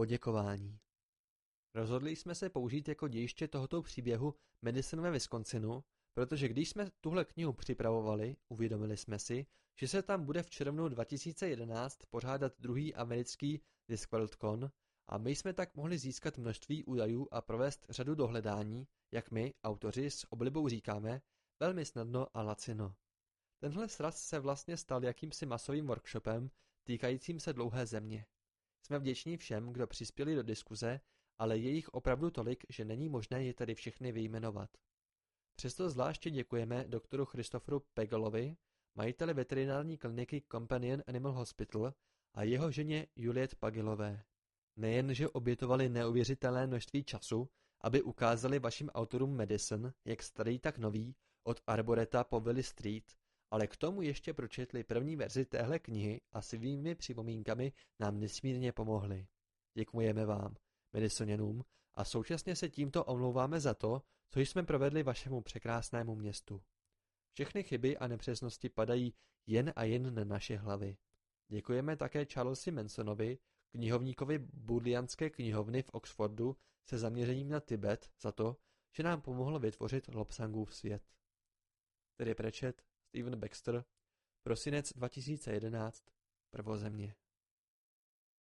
Poděkování Rozhodli jsme se použít jako dějiště tohoto příběhu Madison ve Wisconsinu, protože když jsme tuhle knihu připravovali, uvědomili jsme si, že se tam bude v červnu 2011 pořádat druhý americký Discworldcon a my jsme tak mohli získat množství údajů a provést řadu dohledání, jak my, autoři, s oblibou říkáme, velmi snadno a lacino. Tenhle sraz se vlastně stal jakýmsi masovým workshopem týkajícím se dlouhé země. Jsme vděční všem, kdo přispěli do diskuze, ale je jich opravdu tolik, že není možné je tady všechny vyjmenovat. Přesto zvláště děkujeme doktoru Christopheru Pegelovi, majiteli veterinární kliniky Companion Animal Hospital a jeho ženě Juliet Pagilové. Nejenže obětovali neuvěřitelné množství času, aby ukázali vašim autorům Medicine, jak starý tak nový, od Arboreta po Willy Street, ale k tomu ještě pročetli první verzi téhle knihy a svými připomínkami nám nesmírně pomohli. Děkujeme vám, Mediconianům, a současně se tímto omlouváme za to, co jsme provedli vašemu překrásnému městu. Všechny chyby a nepřesnosti padají jen a jen na naše hlavy. Děkujeme také Charlesi Mansonovi, knihovníkovi Budlianské knihovny v Oxfordu se zaměřením na Tibet za to, že nám pomohl vytvořit Lopsangův svět. Tedy Prečet, Steven Baxter, prosinec 2011, Prvozemě.